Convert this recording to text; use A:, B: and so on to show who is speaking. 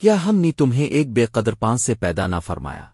A: کیا ہم نے تمہیں ایک بے قدر پان سے پیدا نہ فرمایا؟